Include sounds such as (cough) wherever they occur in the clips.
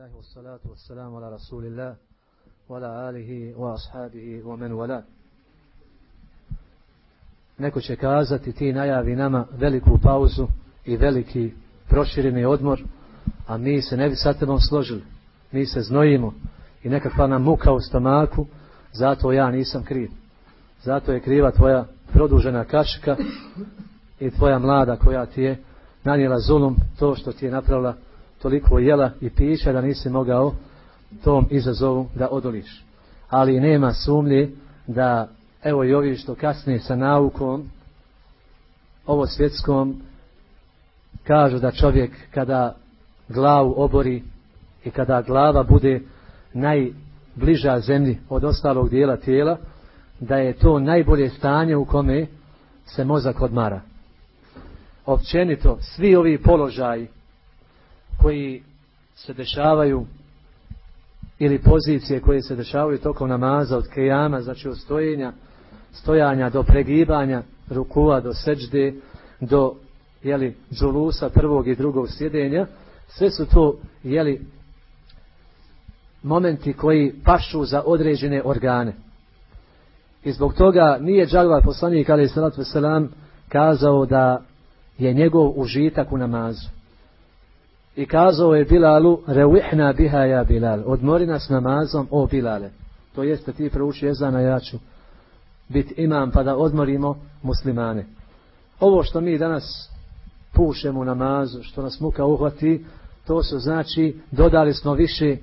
الله والصلاة والسلام على رسول الله وعلى آله وأصحابه ومن ولا Neko će kazati ti najavi nama veliku pauzu i veliki prošireni odmor, a mi se ne bi sa tebom složili. Mi se znojimo i nekakva nam muka u stomaku, zato ja nisam kriv. Zato je kriva tvoja produžena kaška i tvoja mlada koja ti je nanijela zulum, to što ti je napravila toliko jela i pića da nisi mogao tom izazovu da odoliš. Ali nema sumnje da evo i ovi što kasnije sa naukom ovo svjetskom kažu da čovjek kada glavu obori i kada glava bude najbliža zemlji od ostalog dijela tijela, da je to najbolje stanje u kome se mozak odmara. Općenito, svi ovi položaji koji se dešavaju ili pozicije koje se dešavaju tokom namaza od kejama, znači od stojenja, stojanja do pregibanja rukua, do seđde, do jeli, džulusa prvog i drugog sjedenja, sve su to jeli, momenti koji pašu za određene organe. I zbog toga nije džalva poslanik ali salatu selam kazao da je njegov užitak u namazu. I kazao je Bilalu, revihna biha ja Bilal, odmori nas namazom, o Bilale. To jeste ti prouči jezana, ja ću biti imam pa da odmorimo muslimane. Ovo što mi danas pušemo namazu, što nas muka uhvati, to su znači dodali smo više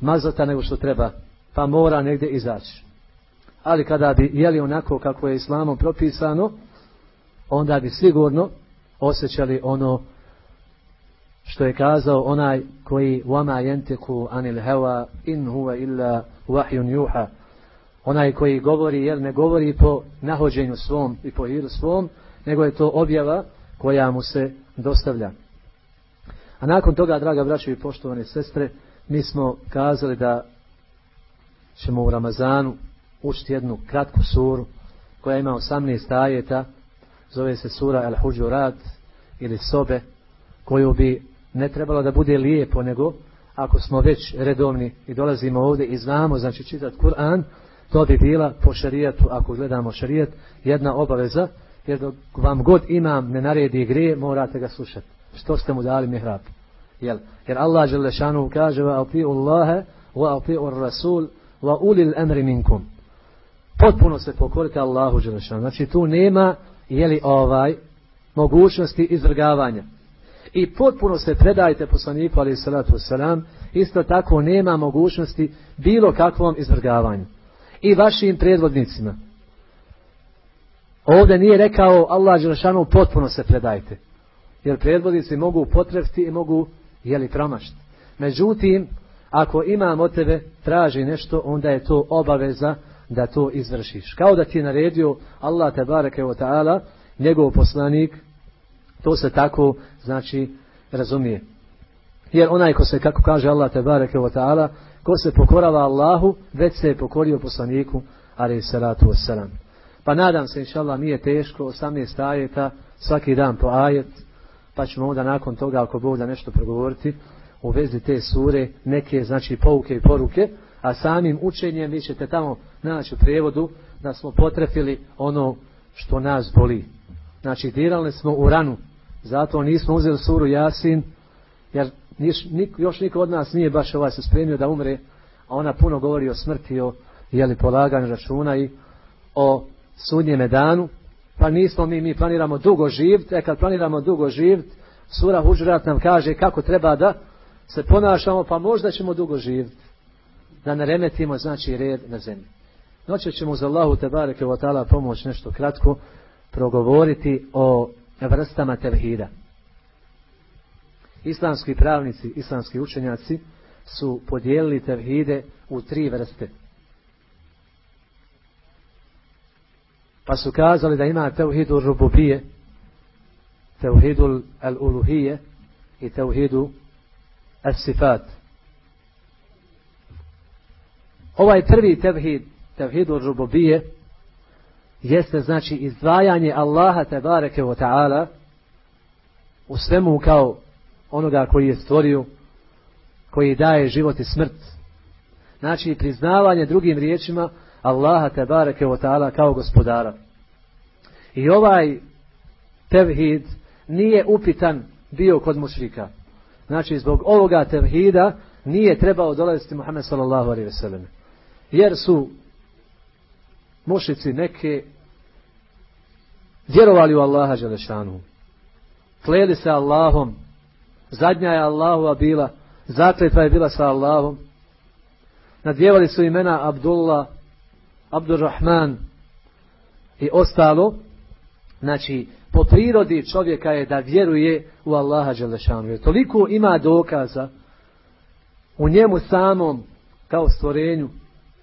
mazota nego što treba, pa mora negdje izaći. Ali kada bi jeli onako kako je islamom propisano, onda bi sigurno osjećali ono što je kazao onaj koji wama yantiqu anil hawa in huwa illa wahyun yuha. Onaj koji govori jer ne govori po nahođenju svom i po hiru svom nego je to objava koja mu se dostavlja. A nakon toga draga braćo i poštovane sestre mi smo kazali da ćemo u Ramazanu učiti jednu kratku suru koja ima 18 ajeta. Zove se sura Al Huđurat ili sobe koju bi ne trebalo da bude lijepo, nego ako smo već redovni i dolazimo ovdje i znamo, znači čitati Kur'an, to bi bila po šarijatu, ako gledamo šarijat, jedna obaveza, jer dok vam god imam ne naredi grije, morate ga slušati. Što ste mu dali mihrab? Jel? Jer Allah Želešanu kaže wa ati'u Allahe wa ati'u Rasul wa ulil emri minkum. Potpuno se pokorite Allahu Želešanu. Znači tu nema jeli ovaj mogućnosti izvrgavanja i potpuno se predajte poslaniku ali salatu wasalam, isto tako nema mogućnosti bilo kakvom izvrgavanju. I vašim predvodnicima. Ovdje nije rekao Allah Đelšanu potpuno se predajte. Jer predvodnici mogu potrefti i mogu jeli promašti. Međutim, ako imam od tebe traži nešto, onda je to obaveza da to izvršiš. Kao da ti je naredio Allah te bareke ta'ala, njegov poslanik, To se tako, znači, razumije. Jer onaj ko se, kako kaže Allah te bareke ta'ala, ko se pokorava Allahu, već se je pokorio poslaniku, ali salatu wassalam. Pa nadam se, inša Allah, nije teško, 18 ajeta, svaki dan po ajet, pa ćemo onda nakon toga, ako Bog da nešto progovoriti, u vezi te sure, neke, znači, pouke i poruke, a samim učenjem vi ćete tamo naći u prijevodu da smo potrefili ono što nas boli. Znači, dirali smo u ranu, Zato nismo uzeli suru Jasin, jer niš, nik, još niko od nas nije baš ovaj se spremio da umre, a ona puno govori o smrti, o jeli, polaganju računa i o sudnjeme danu, pa nismo mi, mi planiramo dugo živt, e kad planiramo dugo živt, sura Huđurat nam kaže kako treba da se ponašamo, pa možda ćemo dugo živt, da ne remetimo, znači, red na zemlji. Noće ćemo za Allahu te bareke o ta'ala pomoć nešto kratko progovoriti o vrstama tevhida. Islamski pravnici, islamski učenjaci su podijelili tevhide u tri vrste. Pa su kazali da ima tevhidu rububije, tevhidu al-uluhije i tevhidu al-sifat. Ovaj prvi tevhid, tevhidu rububije, jeste znači izdvajanje Allaha tebareke wa ta'ala u svemu kao onoga koji je stvorio koji daje život i smrt. Znači priznavanje drugim riječima Allaha te bareke o ta'ala kao gospodara. I ovaj tevhid nije upitan bio kod mušrika. Znači zbog ovoga tevhida nije trebao dolaziti Muhammed sallallahu alaihi Jer su mušici neke vjerovali u Allaha Đelešanu. Kleli se Allahom. Zadnja je Allahova bila. Zakletva je bila sa Allahom. Nadjevali su imena Abdullah, Abdurrahman i ostalo. Znači, po prirodi čovjeka je da vjeruje u Allaha Đelešanu. Jer toliko ima dokaza u njemu samom kao stvorenju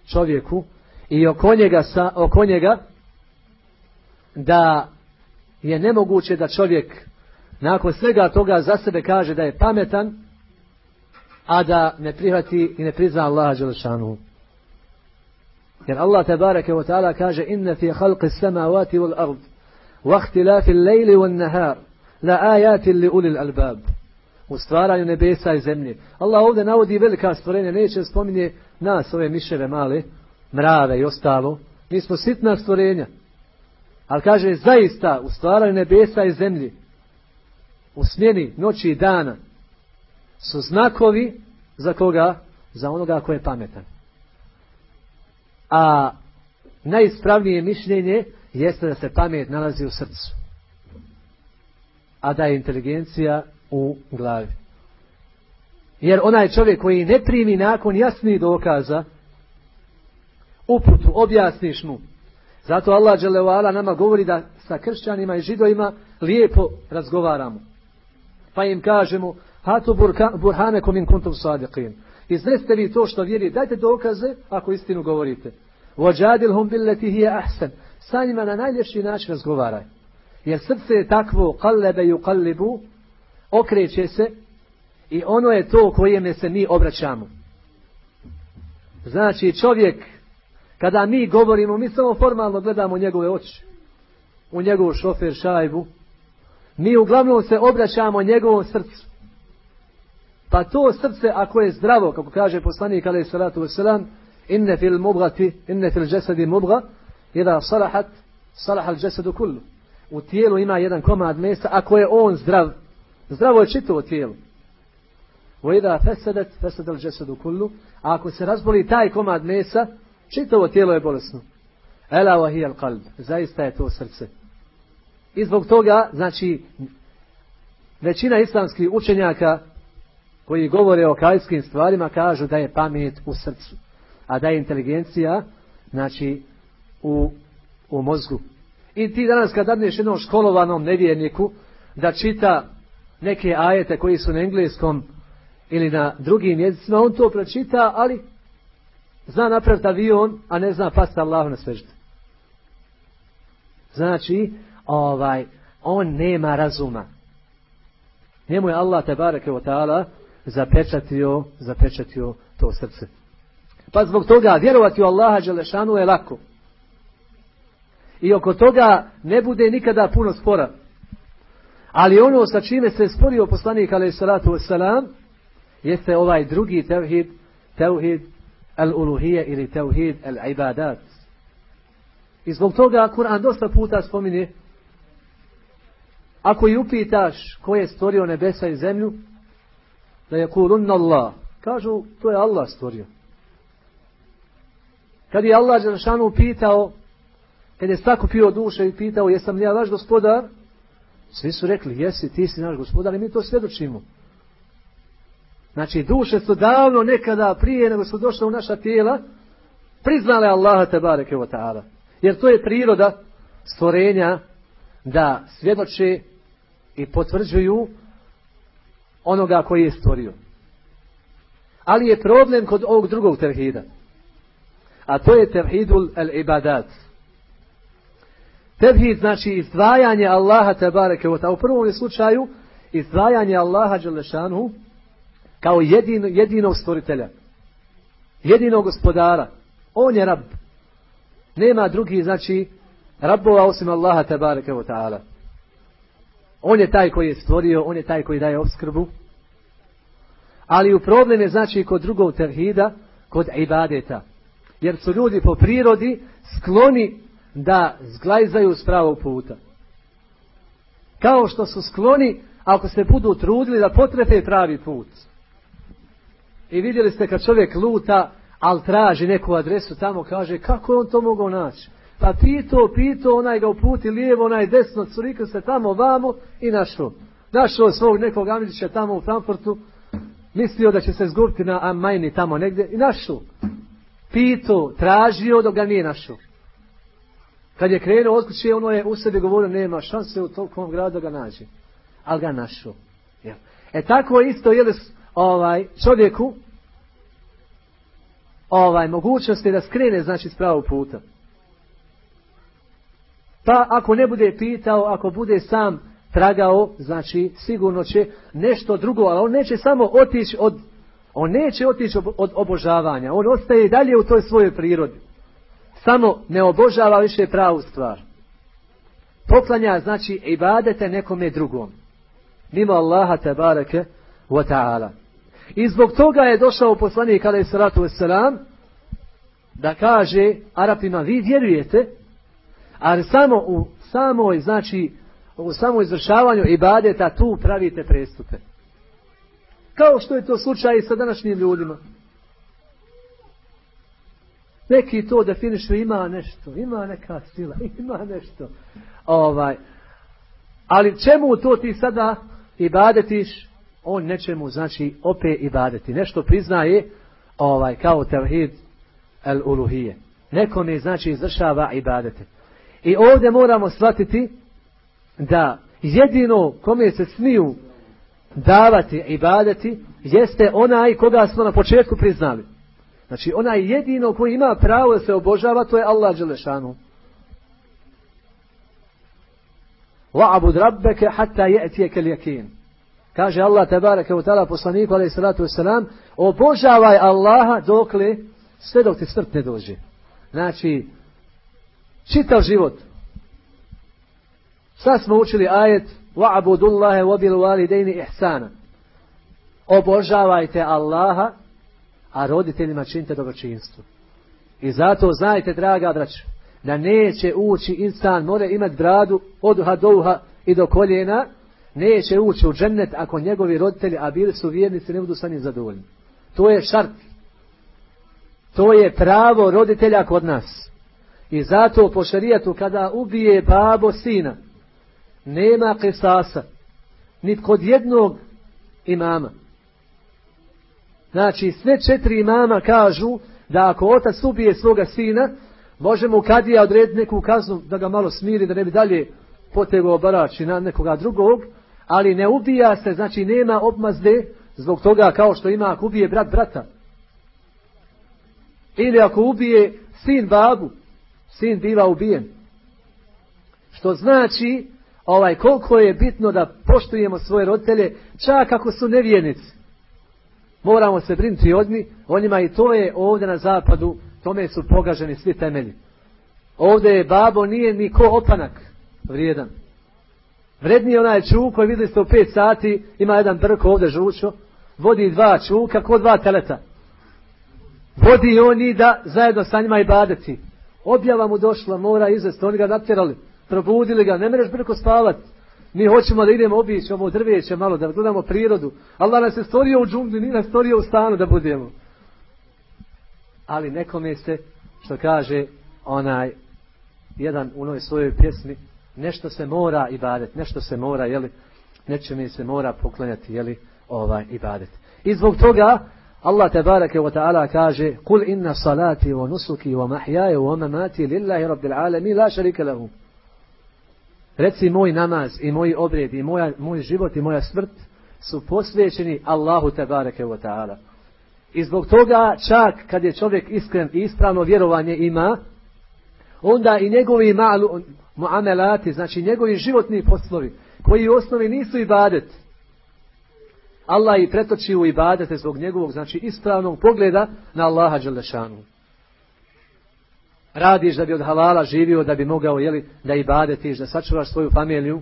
čovjeku i oko njega, oko njega da je nemoguće da čovjek nakon svega toga za sebe kaže da je pametan, a da ne prihvati i ne prizna Allaha Đelešanu. Jer Allah tabaraka wa ta'ala kaže inna fi halqi samavati wal ard wa ihtilafi al-layli wan nahar la ayatin li ulil albab. U stvaranju nebesa i zemlje. Allah ovdje navodi velika stvorenja, neće spominje nas, ove miševe male, mrave i ostalo. Mi smo sitna stvorenja. Ali kaže zaista u stvaranju nebesa i zemlji u smjeni noći i dana su znakovi za koga? Za onoga ko je pametan. A najispravnije mišljenje jeste da se pamet nalazi u srcu. A da je inteligencija u glavi. Jer onaj čovjek koji ne primi nakon jasnih dokaza uputu, objasniš mu. Zato Allah Đelevala nama govori da sa kršćanima i židovima lijepo razgovaramo. Pa im kažemo, hatu burhane in kuntum sadiqin. Iznesite vi to što vjeri, dajte dokaze ako istinu govorite. hum billeti hije ahsan. Sa njima na najljepši način razgovaraj. Jer srce je takvo, kallebe ju kallibu, okreće se i ono je to kojeme se mi obraćamo. Znači čovjek, kada mi govorimo, mi samo formalno gledamo njegove oči. U njegovu šofer šajbu, mi uglavnom se obraćamo njegovom srcu. Pa to srce ako je zdravo, kako kaže poslanik alaih salatu wasalam, inne fil mubgati, inne fil džesedi mubga, da salahat, salahal džesedu kullu. U tijelu ima jedan komad mesa, ako je on zdrav, zdravo je čitavo tijelo. Vojda fesedet, fesedel džesedu kullu, a ako se razboli taj komad mesa, čitavo tijelo je bolesno. Ela wahijal qalb, zaista je to srce. I zbog toga, znači, većina islamskih učenjaka koji govore o kajskim stvarima kažu da je pamet u srcu, a da je inteligencija, znači, u, u mozgu. I ti danas kad dadneš jednom školovanom nevjerniku da čita neke ajete koji su na engleskom ili na drugim jezicima, on to pročita, ali zna napraviti avion, a ne zna pasti Allah na sveždu. Znači, ovaj, on nema razuma. Njemu je Allah te bareke o ta'ala zapečatio, zapečatio to srce. Pa zbog toga vjerovati u Allaha Đelešanu je lako. I oko toga ne bude nikada puno spora. Ali ono sa čime se sporio poslanik alaih salatu wasalam jeste ovaj drugi tevhid, tevhid al-uluhije ili tevhid al-ibadat. I zbog toga Kur'an dosta puta spominje ako i upitaš ko je stvorio nebesa i zemlju, da je kulunna Allah. Kažu, to je Allah stvorio. Kad je Allah Đelšanu pitao, kad je sakupio duše i pitao, jesam li ja vaš gospodar? Svi su rekli, jesi, ti si naš gospodar i mi to svjedočimo. Znači, duše su davno nekada prije nego su došle u naša tijela, priznale Allaha te bareke ta'ala. Jer to je priroda stvorenja da svjedoče i potvrđuju onoga koji je stvorio. Ali je problem kod ovog drugog tevhida. A to je tevhidul al-ibadat. Tevhid znači izdvajanje Allaha tabareke wa U prvom slučaju izdvajanje Allaha Đelešanu kao jedino, jedinog stvoritelja. Jedinog gospodara. On je rab. Nema drugi, znači, rabova osim Allaha tabareke wa ta'ala. On je taj koji je stvorio, on je taj koji daje obskrbu. Ali u problem je znači kod drugog tevhida, kod ibadeta. Jer su ljudi po prirodi skloni da zglajzaju s pravog puta. Kao što su skloni ako se budu trudili da potrefe pravi put. I vidjeli ste kad čovjek luta, ali traži neku adresu tamo, kaže kako je on to mogao naći? Pa pito, pito, onaj ga uputi lijevo, onaj desno, curika se tamo vamo i našao. Našao svog nekog Amidžića tamo u Frankfurtu, mislio da će se zgurti na Amajni tamo negdje i našao. Pito, tražio dok ga nije našao. Kad je krenuo od kuće, ono je u sebi govorio, nema šanse u tolikom gradu da ga nađe. Ali ga našao. E tako isto je ovaj, čovjeku ovaj, mogućnosti da skrene znači s pravog puta. Pa ako ne bude pitao, ako bude sam tragao, znači sigurno će nešto drugo, ali on neće samo otići od on neće otići od obožavanja, on ostaje i dalje u toj svojoj prirodi. Samo ne obožava više pravu stvar. Poklanja znači ibadete nekome drugom. Mimo Allaha te bareke wa ta'ala. I zbog toga je došao poslanik je salatu wasalam da kaže Arapima vi vjerujete ali samo u samoj znači u samoj izvršavanju ibadeta tu pravite prestupe. Kao što je to slučaj i sa današnjim ljudima. Neki to definišu ima nešto, ima neka sila, (laughs) ima nešto. Ovaj. Ali čemu to ti sada ibadetiš? On nečemu znači opet ibadeti. Nešto priznaje ovaj kao tevhid el uluhije. Neko ne znači izvršava ibadete. I ovdje moramo shvatiti da jedino kome se smiju davati ibadeti jeste onaj koga smo na početku priznali. Znači onaj jedino koji ima pravo da se obožava to je Allah Đelešanu. Wa'bud rabbeke hatta je'tijeke ljekin. Kaže Allah tebareke u tala poslaniku alaih salatu wasalam obožavaj Allaha dokle sve dok ti smrt ne dođe. Znači čitav život. Sad smo učili ajet wa'budullahe wabil walidejni ihsana. Obožavajte Allaha a roditeljima činite dobročinstvo. I zato znajte, draga braća, da neće ući insan, mora imati bradu od uha do uha i do koljena, neće ući u džennet ako njegovi roditelji, a bili su vjernici, ne budu sa njim zadovoljni. To je šart. To je pravo roditelja kod nas. I zato po šarijatu kada ubije babo sina, nema kesasa, ni kod jednog imama. Znači, sve četiri imama kažu da ako otac ubije svoga sina, može mu kadija odrediti neku kaznu da ga malo smiri, da ne bi dalje potegao barači na nekoga drugog, ali ne ubija se, znači nema obmazde zbog toga kao što ima ako ubije brat brata. Ili ako ubije sin babu, sin biva ubijen. Što znači, ovaj, koliko je bitno da poštujemo svoje roditelje, čak ako su nevjernici. Moramo se brinuti od njih, o njima i to je ovdje na zapadu, tome su pogaženi svi temelji. Ovdje je babo, nije ni ko opanak vrijedan. Vredniji je onaj čuk koji vidjeli ste u pet sati, ima jedan brko ovdje žučo, vodi dva čuka ko dva teleta. Vodi oni da zajedno sa njima i badeti. Objava mu došla, mora izvesti, oni ga natjerali, probudili ga, ne mereš brko spavati. Mi hoćemo da idemo obići ovo drveće malo, da gledamo prirodu. Allah nas je stvorio u džungli, nije nas stvorio u stanu da budemo. Ali nekome se, što kaže onaj, jedan u onoj svojoj pjesmi, nešto se mora ibadet, nešto se mora, jeli, nečemu se mora poklanjati, jeli, ovaj ibadet. I zbog toga, Allah te barake wa ta'ala kaže, kul inna salati wa nusuki wa mahjaje wa mamati lillahi rabbil alami la šarika lahum. Reci moj namaz i moj obred i moja, moj život i moja smrt su posvećeni Allahu te bareke wa ta'ala. I zbog toga čak kad je čovjek iskren i ispravno vjerovanje ima, onda i njegovi malu, muamelati, znači njegovi životni poslovi, koji u osnovi nisu ibadet, Allah i pretoči u ibadete zbog njegovog, znači ispravnog pogleda na Allaha Đelešanu radiš da bi od halala živio, da bi mogao jeli, da i badetiš, da sačuvaš svoju familiju.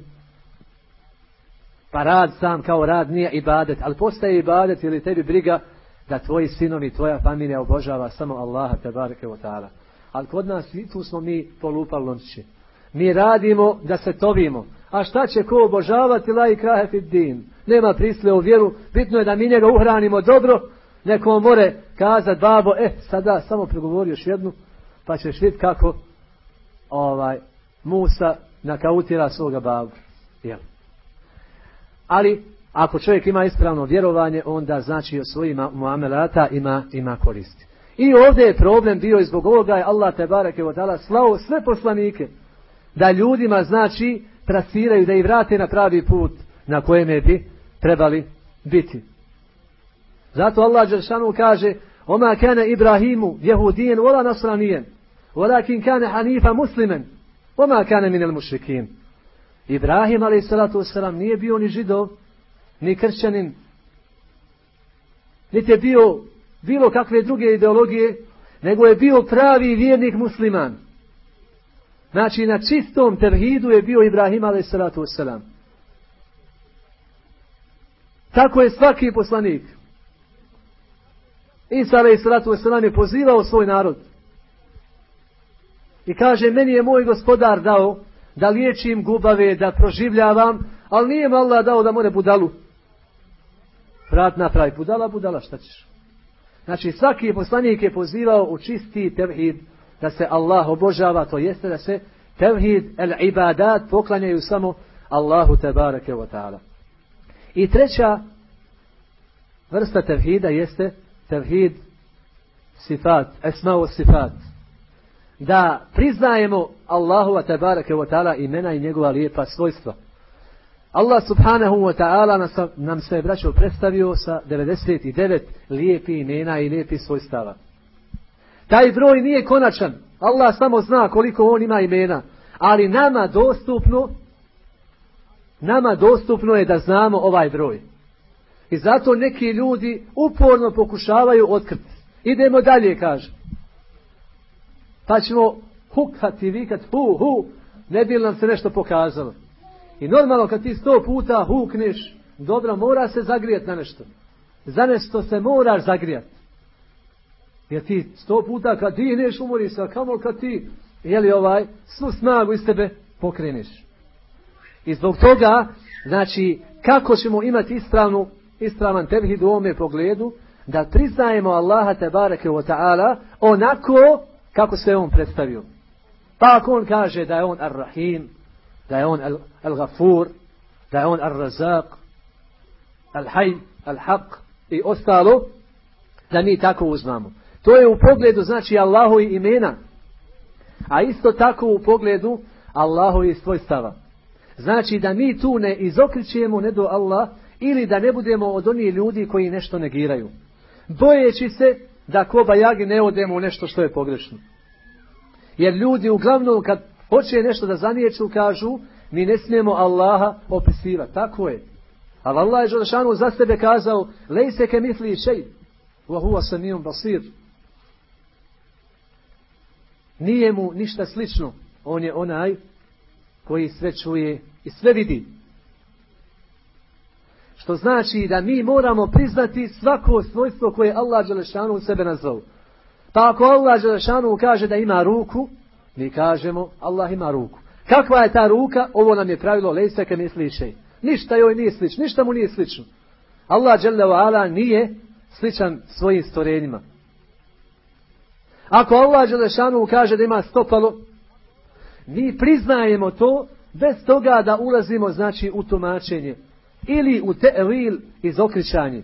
Pa rad sam kao rad nije ibadet, ali postaje ibadet ili tebi briga da tvoji sinovi, tvoja familija obožava samo Allaha te bareke. Ali kod nas i tu smo mi polupali lončići. Mi radimo da se tovimo. A šta će ko obožavati la i din? Nema prisle u vjeru. Bitno je da mi njega uhranimo dobro. Neko more kazati babo, e, sada samo pregovori još jednu, pa ćeš vidjeti kako ovaj, Musa nakautira svoga babu. Jel? Ali, ako čovjek ima ispravno vjerovanje, onda znači od svojih muamelata ima, ima koristi. I ovdje je problem bio i zbog ovoga je Allah te bareke slao sve poslanike da ljudima znači trasiraju, da ih vrate na pravi put na kojem je bi trebali biti. Zato Allah Đeršanu kaže Oma kana Ibrahimu jehudijen vola nasranijen. Walakin kana hanifa muslimen. Oma kana minel mušrikin. Ibrahim wasalam nije bio ni židov ni kršćanin niti je bio bilo kakve druge ideologije nego je bio pravi vjernik musliman znači na čistom tevhidu je bio Ibrahim wasalam tako je svaki poslanik Isa wasalam je pozivao svoj narod. I kaže, meni je moj gospodar dao da liječim gubave, da proživljavam, ali nije mi Allah dao da more budalu. Vrat napravi budala, budala, šta ćeš? Znači, svaki poslanik je pozivao u čisti tevhid, da se Allah obožava, to jeste da se tevhid, el ibadat, poklanjaju samo Allahu tebareke wa ta'ala. I treća vrsta tevhida jeste tevhid sifat, esmao sifat. Da priznajemo Allahu wa tabarake wa ta'ala imena i njegova lijepa svojstva. Allah subhanahu wa ta'ala nam se braćo predstavio sa 99 lijepi imena i lijepi svojstava. Taj broj nije konačan. Allah samo zna koliko on ima imena. Ali nama dostupno nama dostupno je da znamo ovaj broj. I zato neki ljudi uporno pokušavaju otkriti. Idemo dalje, kaže. Pa ćemo hukati, vikat, hu, hu, ne bi nam se nešto pokazalo. I normalno kad ti sto puta hukneš, dobro, mora se zagrijati na nešto. Za nešto se moraš zagrijati. Jer ti sto puta kad ti neš umori se, a kamo kad ti, jeli ovaj, svu snagu iz tebe pokreniš. I zbog toga, znači, kako ćemo imati ispravnu ispravan tevhid u ovome pogledu, da priznajemo Allaha tebareke wa ta'ala onako kako se on predstavio. Pa ako on kaže da je on ar-Rahim, da je on al-Ghafur, da je on ar-Razak, al-Hay, al-Haq i ostalo, da mi tako uzmamo. To je u pogledu znači Allahu i imena, a isto tako u pogledu Allahu i svojstava. Znači da mi tu ne izokričujemo ne do Allah, ili da ne budemo od onih ljudi koji nešto negiraju. Bojeći se da koba jagi ne odemo u nešto što je pogrešno. Jer ljudi uglavnom kad hoće nešto da zaniječu kažu mi ne smijemo Allaha opisivati. Tako je. Ali Allah je Želešanu za sebe kazao lej ke misli šej. Wa huwa samijum basir. Nije mu ništa slično. On je onaj koji sve čuje i sve vidi. Što znači da mi moramo priznati svako svojstvo koje Allah Đelešanu u sebe nazvao. Pa ako Allah Đelešanu kaže da ima ruku, mi kažemo Allah ima ruku. Kakva je ta ruka? Ovo nam je pravilo lejseke misliše. Ništa joj nije slično, ništa mu nije slično. Allah Đelešanu nije sličan svojim stvorenjima. Ako Allah Đelešanu kaže da ima stopalo, mi priznajemo to bez toga da ulazimo znači u tumačenje ili u te'vil izokričanje.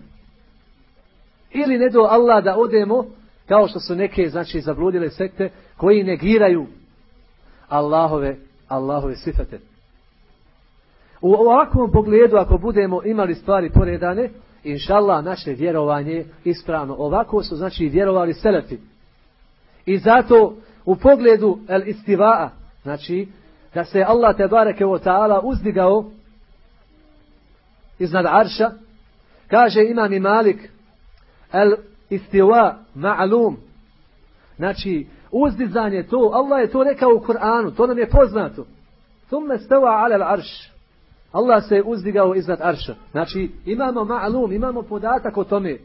Ili ne do Allah da odemo, kao što su neke, znači, zabludile sekte, koji negiraju Allahove, Allahove sifate. U ovakvom pogledu, ako budemo imali stvari poredane, inša Allah, naše vjerovanje ispravno. Ovako su, znači, vjerovali selefi. I zato, u pogledu el istiva, znači, da se Allah te bareke o ta'ala uzdigao iznad arša, kaže imam i Malik, el istiva ma'lum, znači uzdizanje to, Allah je to rekao u Kur'anu, to nam je poznato. Thumme stava ala arš. Allah se uzdigao iznad arša. Znači, imamo ma'lum, imamo podatak o tome.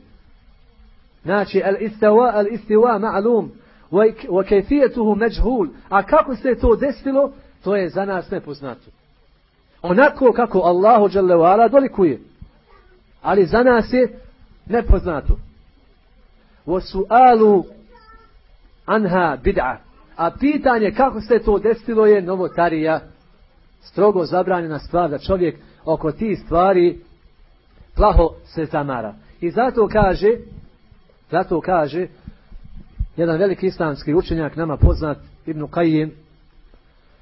Znači, al istawa, al istiwa ma'lum, kayfiyatuhu majhul. A kako se to desilo, to je za nas nepoznato. Onako kako Allahu dželle dolikuje. Ali za nas je nepoznato. Su'alu anha bid'a. A pitanje kako se to desilo je novotarija. Strogo zabranjena stvar da čovjek oko tih stvari plaho se zamara. I zato kaže, zato kaže jedan veliki islamski učenjak nama poznat Ibn Qayyim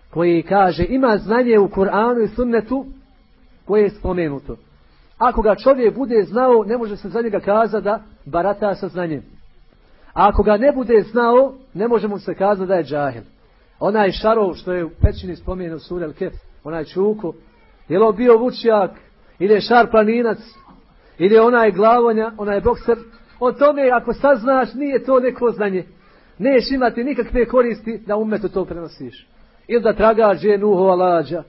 koji kaže ima znanje u Kur'anu i sunnetu koje je spomenuto. Ako ga čovjek bude znao, ne može se za njega kazati da barata sa znanjem. A ako ga ne bude znao, ne može mu se kazati da je džahil. Onaj šarov što je u pećini spomenuo Surel Kef, onaj čuku, je li bio vučjak, ili je šar planinac, ili je onaj glavonja, onaj bokser, o tome ako saznaš nije to neko znanje. Neš imati nikakve koristi da umetu to prenosiš. Ili da tragaš je nuhova lađa.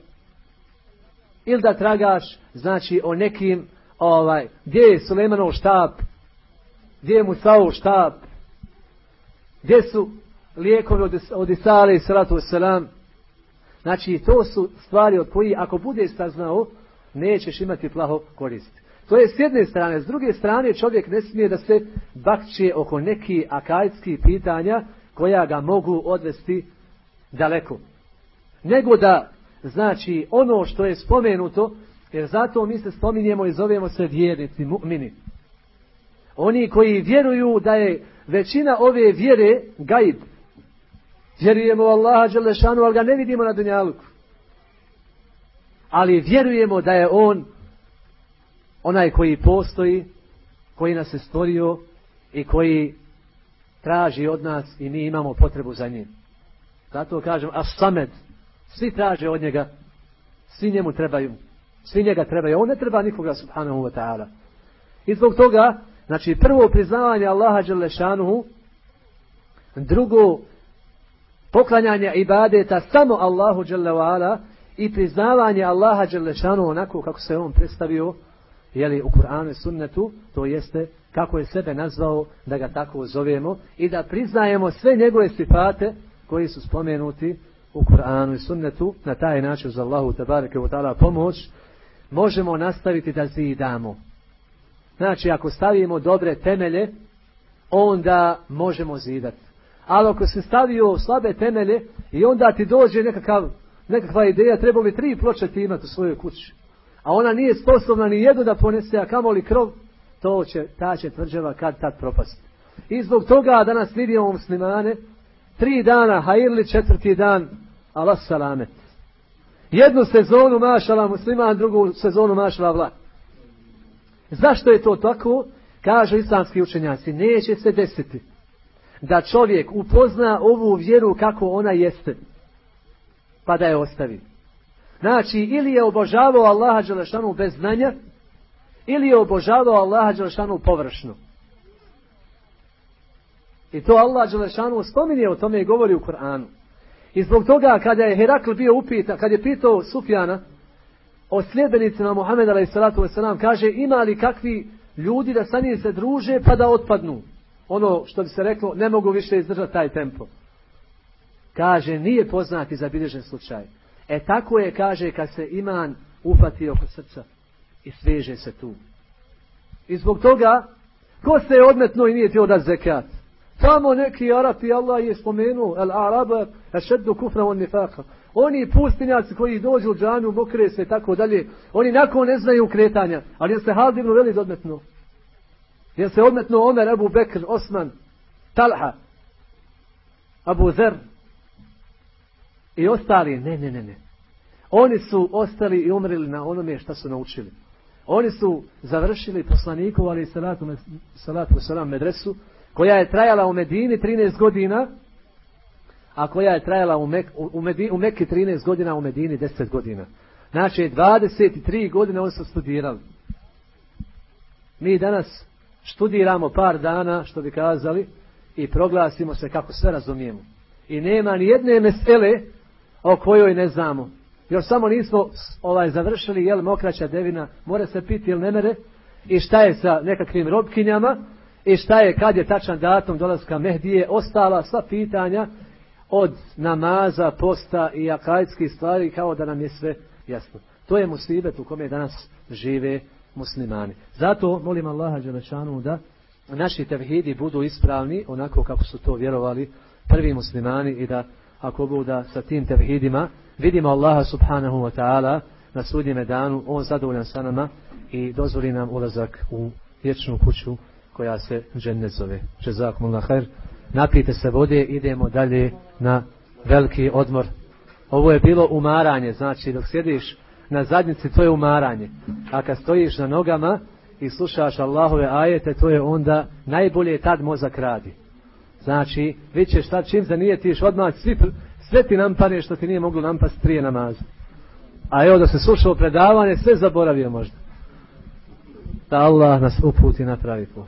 Ili da tragaš, znači, o nekim, ovaj, gdje je Sulemanov štab, gdje je Musao štab, gdje su lijekovi od, od Isale i Salatu Selam. Znači, to su stvari od koji, ako budeš saznao, nećeš imati plaho koristi. To je s jedne strane. S druge strane čovjek ne smije da se bakće oko neki akajskih pitanja koja ga mogu odvesti daleko. Nego da, znači, ono što je spomenuto, jer zato mi se spominjemo i zovemo se vjernici, mu'mini. Oni koji vjeruju da je većina ove vjere gaib. Vjerujemo u Allaha Đelešanu, ali ga ne vidimo na dunjaluku. Ali vjerujemo da je On onaj koji postoji, koji nas je stvorio i koji traži od nas i mi imamo potrebu za njim. Zato kažem, a samed, svi traže od njega, svi njemu trebaju, svi njega trebaju, on ne treba nikoga subhanahu wa ta'ala. I zbog toga, znači prvo priznavanje Allaha Đelešanuhu, drugo poklanjanje ibadeta samo Allahu Đelevala i priznavanje Allaha Đelešanuhu onako kako se on predstavio jeli, u Kur'anu i sunnetu, to jeste kako je sebe nazvao da ga tako zovemo i da priznajemo sve njegove sifate koji su spomenuti u Kur'anu i sunnetu, na taj način za Allahu tabareke u ta'ala pomoć, možemo nastaviti da zidamo. Znači, ako stavimo dobre temelje, onda možemo zidati. Ali ako se stavio slabe temelje i onda ti dođe nekakav, nekakva ideja, treba li tri ploče ti imati u svojoj kući a ona nije sposobna ni jednu da ponese, a kamoli krov, to će, ta će tvrđava kad tad propast. I zbog toga danas vidimo muslimane, tri dana hajirli, četvrti dan, Allah salamet. Jednu sezonu mašala musliman, drugu sezonu mašala vla. Zašto je to tako? Kažu islamski učenjaci, neće se desiti da čovjek upozna ovu vjeru kako ona jeste, pa da je ostavi. Znači, ili je obožavao Allaha Đelešanu bez znanja, ili je obožavao Allaha Đelešanu površno. I to Allah Đelešanu spominje o tome i govori u Koranu. I zbog toga kada je Herakl bio upita, kad je pitao Sufjana o sljedbenicima Muhammeda wasalam, kaže ima li kakvi ljudi da sa njim se druže pa da otpadnu. Ono što bi se reklo, ne mogu više izdržati taj tempo. Kaže, nije poznati zabilježen slučaj. E tako je, kaže, kad se iman ufati oko srca i sveže se tu. I zbog toga, ko se je odmetno i nije ti odat zekat? Tamo neki Arapi, Allah je spomenuo, al Araba, a šeddu kufra on nifaka. Oni pustinjaci koji dođu u džanju, mokre se i tako dalje, oni nakon ne znaju kretanja, ali je se Haldivnu veli odmetno. Je se odmetno Omer, Abu Bekr, Osman, Talha, Abu Zer, I ostali, ne, ne, ne, ne. Oni su ostali i umrili na onome što su naučili. Oni su završili poslaniku, ali i salatu, salatu salam medresu, koja je trajala u Medini 13 godina, a koja je trajala u, Mek, u, Medini, u Mekke 13 godina, u Medini 10 godina. Znači, 23 godine oni su studirali. Mi danas studiramo par dana, što bi kazali, i proglasimo se kako sve razumijemo. I nema ni jedne mesele o kojoj ne znamo. Još samo nismo ovaj završili, jel mokraća devina, mora se piti ili ne mere, i šta je sa nekakvim robkinjama, i šta je kad je tačan datum dolaska Mehdije, ostala sva pitanja od namaza, posta i akajskih stvari kao da nam je sve jasno. To je musibet u kome danas žive muslimani. Zato molim Allaha Đelešanu da naši tevhidi budu ispravni onako kako su to vjerovali prvi muslimani i da ako budu sa tim tevhidima vidimo Allaha subhanahu wa ta'ala na sudnjeme danu, on zadovoljan sa nama i dozvoli nam ulazak u vječnu kuću koja se džennet zove. Žezakumullah khair. Napijte se vode, idemo dalje na veliki odmor. Ovo je bilo umaranje, znači dok sjediš na zadnjici to je umaranje. A kad stojiš na nogama i slušaš Allahove ajete, to je onda najbolje tad mozak radi. Znači, vi ćeš tad čim zanijetiš odmah svi, sve ti nampane što ti nije moglo nampast prije namaza. A evo da se slušao predavanje, sve zaboravio možda. Da Allah nas uputi na pravi put.